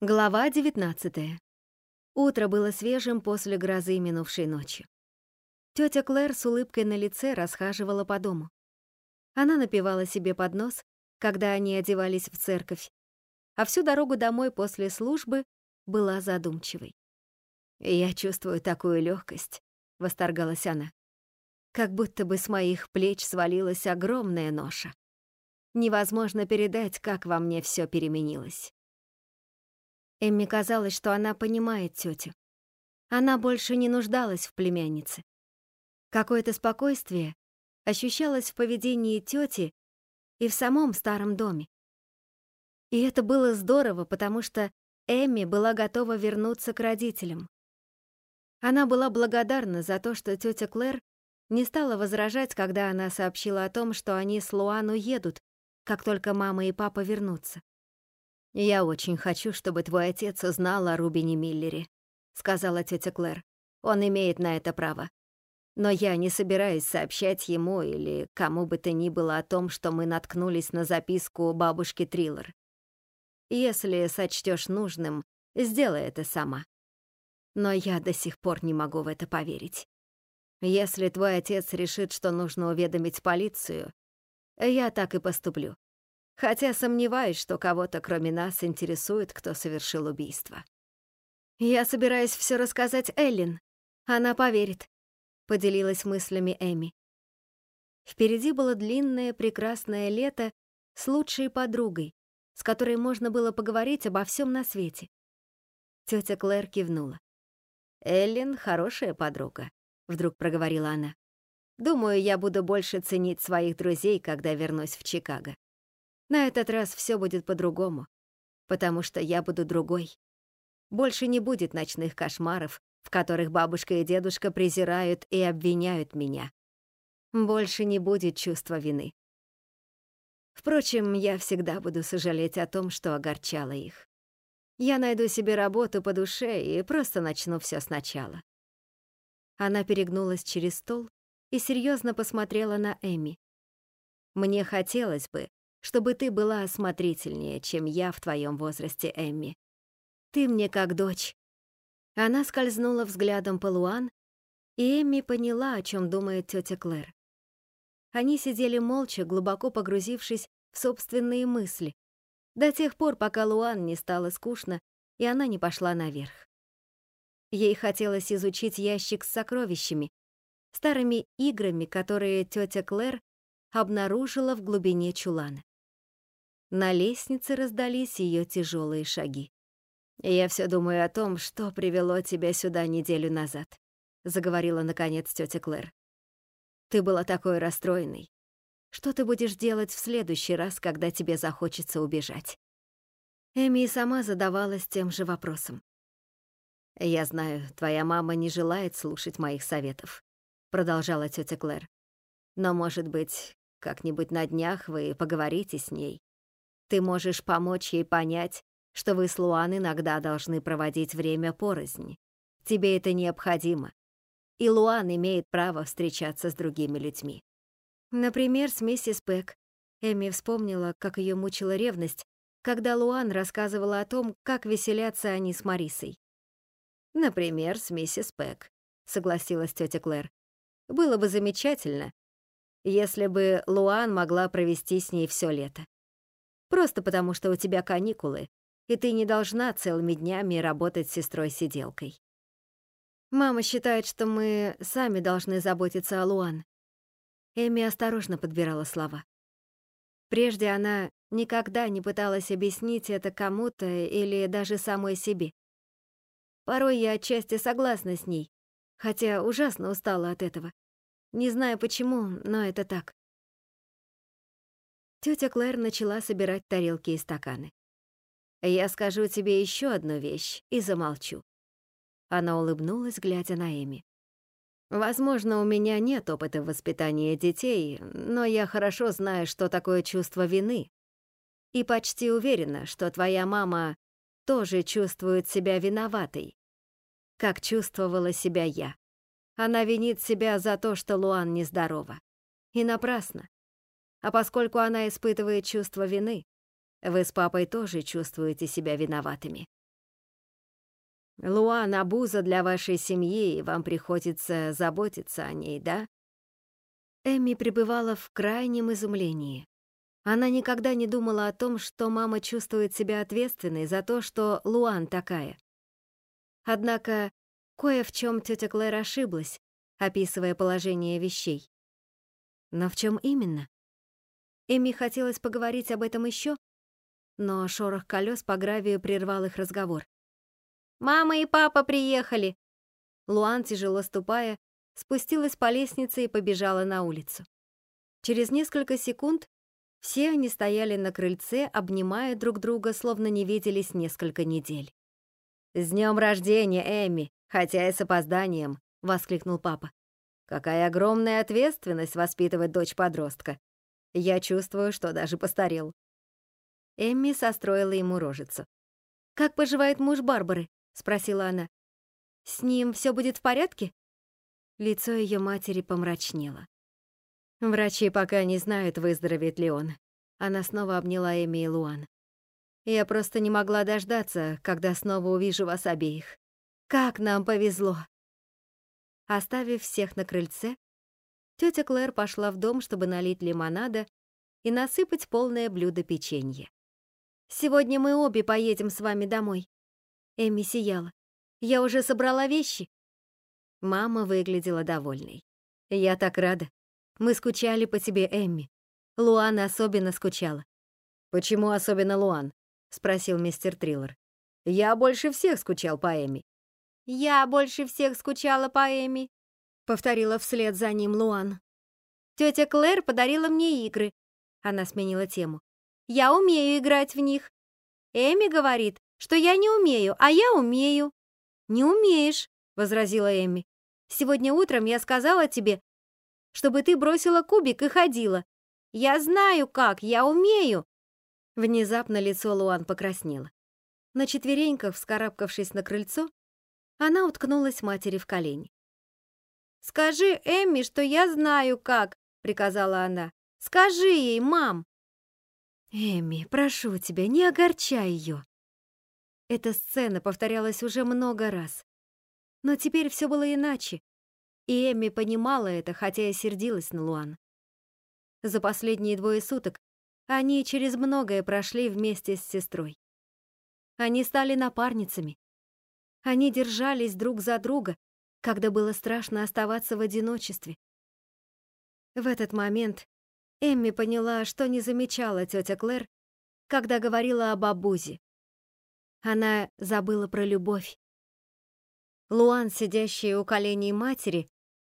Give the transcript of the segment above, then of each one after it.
Глава 19. Утро было свежим после грозы минувшей ночи. Тётя Клэр с улыбкой на лице расхаживала по дому. Она напевала себе под нос, когда они одевались в церковь, а всю дорогу домой после службы была задумчивой. «Я чувствую такую легкость, восторгалась она. «Как будто бы с моих плеч свалилась огромная ноша. Невозможно передать, как во мне все переменилось». Эмми казалось, что она понимает тетю. Она больше не нуждалась в племяннице. Какое-то спокойствие ощущалось в поведении тети и в самом старом доме. И это было здорово, потому что Эмми была готова вернуться к родителям. Она была благодарна за то, что тетя Клэр не стала возражать, когда она сообщила о том, что они с Луан уедут, как только мама и папа вернутся. «Я очень хочу, чтобы твой отец узнал о Рубине Миллере», — сказала тетя Клэр. «Он имеет на это право. Но я не собираюсь сообщать ему или кому бы то ни было о том, что мы наткнулись на записку бабушки Триллер. Если сочтешь нужным, сделай это сама. Но я до сих пор не могу в это поверить. Если твой отец решит, что нужно уведомить полицию, я так и поступлю хотя сомневаюсь, что кого-то кроме нас интересует, кто совершил убийство. «Я собираюсь все рассказать Эллен. Она поверит», — поделилась мыслями Эми. Впереди было длинное прекрасное лето с лучшей подругой, с которой можно было поговорить обо всем на свете. Тетя Клэр кивнула. «Эллен — хорошая подруга», — вдруг проговорила она. «Думаю, я буду больше ценить своих друзей, когда вернусь в Чикаго. На этот раз все будет по-другому, потому что я буду другой. Больше не будет ночных кошмаров, в которых бабушка и дедушка презирают и обвиняют меня. Больше не будет чувства вины. Впрочем, я всегда буду сожалеть о том, что огорчала их. Я найду себе работу по душе и просто начну все сначала. Она перегнулась через стол и серьезно посмотрела на Эми. Мне хотелось бы, чтобы ты была осмотрительнее, чем я в твоем возрасте, Эмми. Ты мне как дочь». Она скользнула взглядом по Луан, и Эмми поняла, о чем думает тетя Клэр. Они сидели молча, глубоко погрузившись в собственные мысли, до тех пор, пока Луан не стало скучно, и она не пошла наверх. Ей хотелось изучить ящик с сокровищами, старыми играми, которые тетя Клэр обнаружила в глубине чулана. На лестнице раздались ее тяжелые шаги. «Я все думаю о том, что привело тебя сюда неделю назад», заговорила наконец тетя Клэр. «Ты была такой расстроенной. Что ты будешь делать в следующий раз, когда тебе захочется убежать?» Эми сама задавалась тем же вопросом. «Я знаю, твоя мама не желает слушать моих советов», продолжала тетя Клэр. «Но, может быть, как-нибудь на днях вы поговорите с ней ты можешь помочь ей понять, что вы с Луан иногда должны проводить время порознь. Тебе это необходимо. И Луан имеет право встречаться с другими людьми. Например, с миссис Пэк. Эми вспомнила, как ее мучила ревность, когда Луан рассказывала о том, как веселятся они с Марисой. «Например, с миссис Пэк», — согласилась тетя Клэр. «Было бы замечательно, если бы Луан могла провести с ней все лето. Просто потому, что у тебя каникулы, и ты не должна целыми днями работать с сестрой-сиделкой. Мама считает, что мы сами должны заботиться о Луан. Эми осторожно подбирала слова. Прежде она никогда не пыталась объяснить это кому-то или даже самой себе. Порой я отчасти согласна с ней, хотя ужасно устала от этого. Не знаю почему, но это так. Тетя Клэр начала собирать тарелки и стаканы. «Я скажу тебе еще одну вещь и замолчу». Она улыбнулась, глядя на Эми. «Возможно, у меня нет опыта воспитания детей, но я хорошо знаю, что такое чувство вины. И почти уверена, что твоя мама тоже чувствует себя виноватой, как чувствовала себя я. Она винит себя за то, что Луан нездорова. И напрасно. А поскольку она испытывает чувство вины, вы с папой тоже чувствуете себя виноватыми. Луан — обуза для вашей семьи, и вам приходится заботиться о ней, да?» Эми пребывала в крайнем изумлении. Она никогда не думала о том, что мама чувствует себя ответственной за то, что Луан такая. Однако кое в чем тетя Клэр ошиблась, описывая положение вещей. Но в чем именно? Эми хотелось поговорить об этом еще, но шорох колес по гравию прервал их разговор. «Мама и папа приехали!» Луан, тяжело ступая, спустилась по лестнице и побежала на улицу. Через несколько секунд все они стояли на крыльце, обнимая друг друга, словно не виделись несколько недель. «С днем рождения, Эми, хотя и с опозданием!» — воскликнул папа. «Какая огромная ответственность воспитывать дочь-подростка. Я чувствую, что даже постарел». Эмми состроила ему рожицу. «Как поживает муж Барбары?» — спросила она. «С ним все будет в порядке?» Лицо ее матери помрачнело. Врачи пока не знают, выздоровеет ли он. Она снова обняла Эми и Луан. Я просто не могла дождаться, когда снова увижу вас обеих. Как нам повезло!» Оставив всех на крыльце, тетя Клэр пошла в дом, чтобы налить лимонада и насыпать полное блюдо печенья. «Сегодня мы обе поедем с вами домой». Эми сияла. «Я уже собрала вещи». Мама выглядела довольной. «Я так рада. Мы скучали по тебе, Эмми. Луан особенно скучала». «Почему особенно Луан?» — спросил мистер Триллер. «Я больше всех скучал по Эми. «Я больше всех скучала по Эми», — повторила вслед за ним Луан. «Тетя Клэр подарила мне игры». Она сменила тему. «Я умею играть в них». Эми говорит, что я не умею, а я умею. «Не умеешь», — возразила Эми. «Сегодня утром я сказала тебе, чтобы ты бросила кубик и ходила. Я знаю как, я умею». Внезапно лицо Луан покраснело. На четвереньках, вскарабкавшись на крыльцо, она уткнулась матери в колени. «Скажи Эмми, что я знаю как», — приказала она. «Скажи ей, мам!» «Эмми, прошу тебя, не огорчай ее!» Эта сцена повторялась уже много раз. Но теперь все было иначе, и Эмми понимала это, хотя и сердилась на Луан. За последние двое суток они через многое прошли вместе с сестрой. Они стали напарницами, они держались друг за друга, когда было страшно оставаться в одиночестве. В этот момент Эмми поняла, что не замечала тетя Клэр, когда говорила об Абузе. Она забыла про любовь. Луан, сидящая у коленей матери,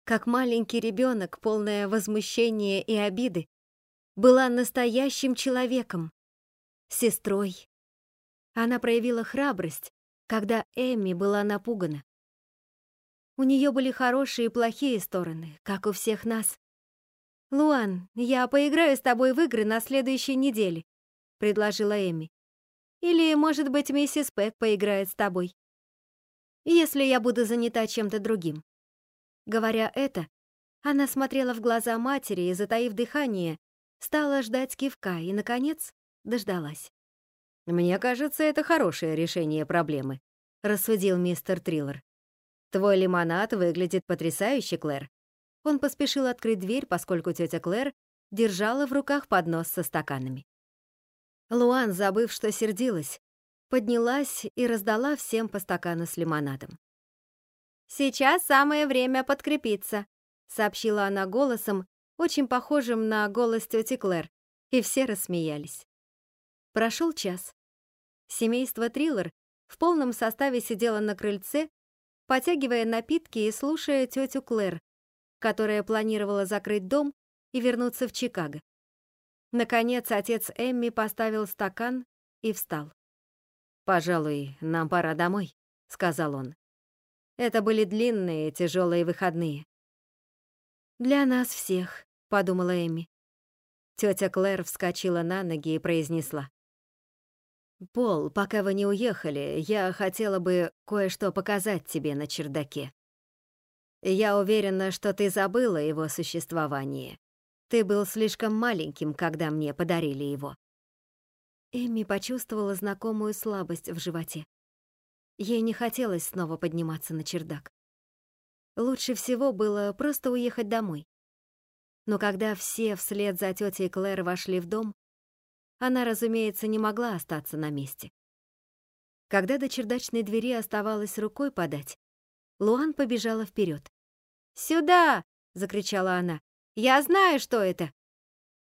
как маленький ребенок, полное возмущения и обиды, была настоящим человеком, сестрой. Она проявила храбрость, когда Эми была напугана. У нее были хорошие и плохие стороны, как у всех нас. «Луан, я поиграю с тобой в игры на следующей неделе», — предложила Эми. «Или, может быть, миссис Пэк поиграет с тобой, если я буду занята чем-то другим». Говоря это, она смотрела в глаза матери и, затаив дыхание, стала ждать кивка и, наконец, дождалась. «Мне кажется, это хорошее решение проблемы», — рассудил мистер Триллер. «Твой лимонад выглядит потрясающе, Клэр». Он поспешил открыть дверь, поскольку тетя Клэр держала в руках поднос со стаканами. Луан, забыв, что сердилась, поднялась и раздала всем по стакану с лимонадом. «Сейчас самое время подкрепиться», — сообщила она голосом, очень похожим на голос тети Клэр, и все рассмеялись. Прошел час. Семейство Триллер в полном составе сидело на крыльце, потягивая напитки и слушая тетю Клэр, которая планировала закрыть дом и вернуться в Чикаго. Наконец отец Эмми поставил стакан и встал. «Пожалуй, нам пора домой», — сказал он. Это были длинные, тяжелые выходные. «Для нас всех», — подумала Эми. Тетя Клэр вскочила на ноги и произнесла. «Пол, пока вы не уехали, я хотела бы кое-что показать тебе на чердаке. Я уверена, что ты забыла его существование. Ты был слишком маленьким, когда мне подарили его». Эми почувствовала знакомую слабость в животе. Ей не хотелось снова подниматься на чердак. Лучше всего было просто уехать домой. Но когда все вслед за тетей Клэр вошли в дом, она, разумеется, не могла остаться на месте. Когда до чердачной двери оставалось рукой подать, Луан побежала вперед. «Сюда!» — закричала она. «Я знаю, что это!»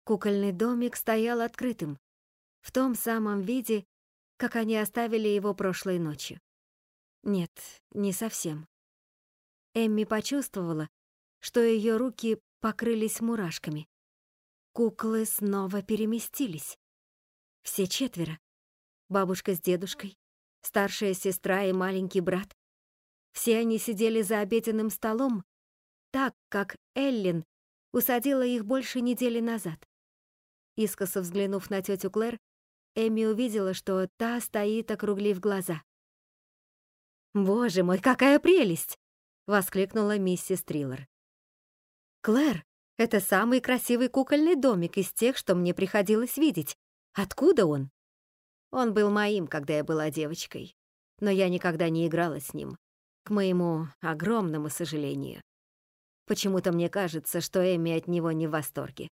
Кукольный домик стоял открытым, в том самом виде, как они оставили его прошлой ночью. Нет, не совсем. Эмми почувствовала, что ее руки покрылись мурашками. Куклы снова переместились. Все четверо. Бабушка с дедушкой, старшая сестра и маленький брат. Все они сидели за обеденным столом, так, как Эллен усадила их больше недели назад. Искоса взглянув на тетю Клэр, Эми увидела, что та стоит, округлив глаза. «Боже мой, какая прелесть!» — воскликнула миссис Триллер. «Клэр, это самый красивый кукольный домик из тех, что мне приходилось видеть. Откуда он?» Он был моим, когда я была девочкой, но я никогда не играла с ним, к моему огромному сожалению. Почему-то мне кажется, что Эмми от него не в восторге.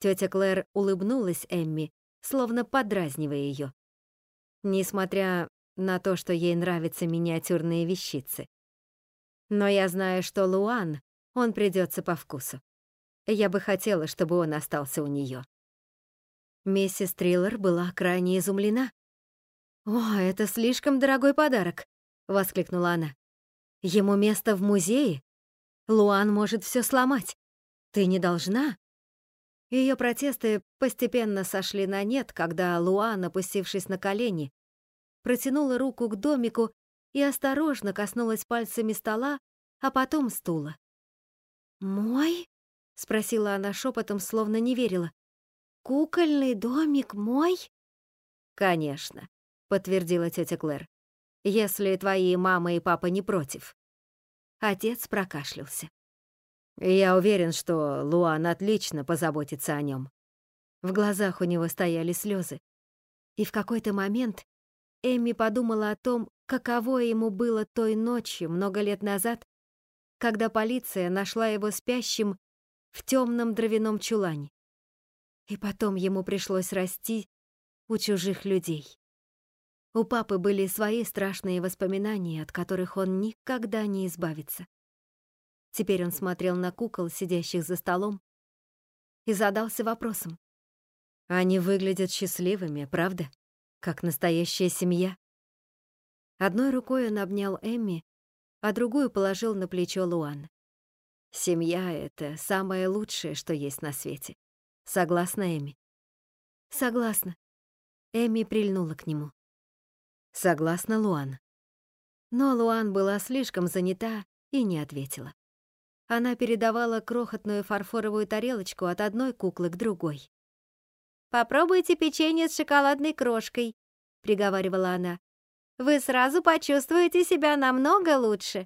Тетя Клэр улыбнулась Эмми, словно подразнивая ее. Несмотря на то, что ей нравятся миниатюрные вещицы. Но я знаю, что Луан, он придется по вкусу. Я бы хотела, чтобы он остался у нее. Миссис Триллер была крайне изумлена. «О, это слишком дорогой подарок!» — воскликнула она. «Ему место в музее? Луан может все сломать. Ты не должна?» Ее протесты постепенно сошли на нет, когда Луан, опустившись на колени, протянула руку к домику и осторожно коснулась пальцами стола, а потом стула. «Мой?» — спросила она шепотом, словно не верила. «Кукольный домик мой?» «Конечно», — подтвердила тетя Клэр. «Если твои мама и папа не против». Отец прокашлялся. «Я уверен, что Луан отлично позаботится о нем». В глазах у него стояли слезы. И в какой-то момент Эмми подумала о том, каково ему было той ночью много лет назад, когда полиция нашла его спящим в темном дровяном чулане. И потом ему пришлось расти у чужих людей. У папы были свои страшные воспоминания, от которых он никогда не избавится. Теперь он смотрел на кукол, сидящих за столом, и задался вопросом. Они выглядят счастливыми, правда? Как настоящая семья. Одной рукой он обнял Эмми, а другую положил на плечо Луан. Семья — это самое лучшее, что есть на свете. Согласна, Эми? Согласна. Эми прильнула к нему. Согласна, Луан. Но Луан была слишком занята и не ответила. Она передавала крохотную фарфоровую тарелочку от одной куклы к другой. «Попробуйте печенье с шоколадной крошкой», — приговаривала она. «Вы сразу почувствуете себя намного лучше».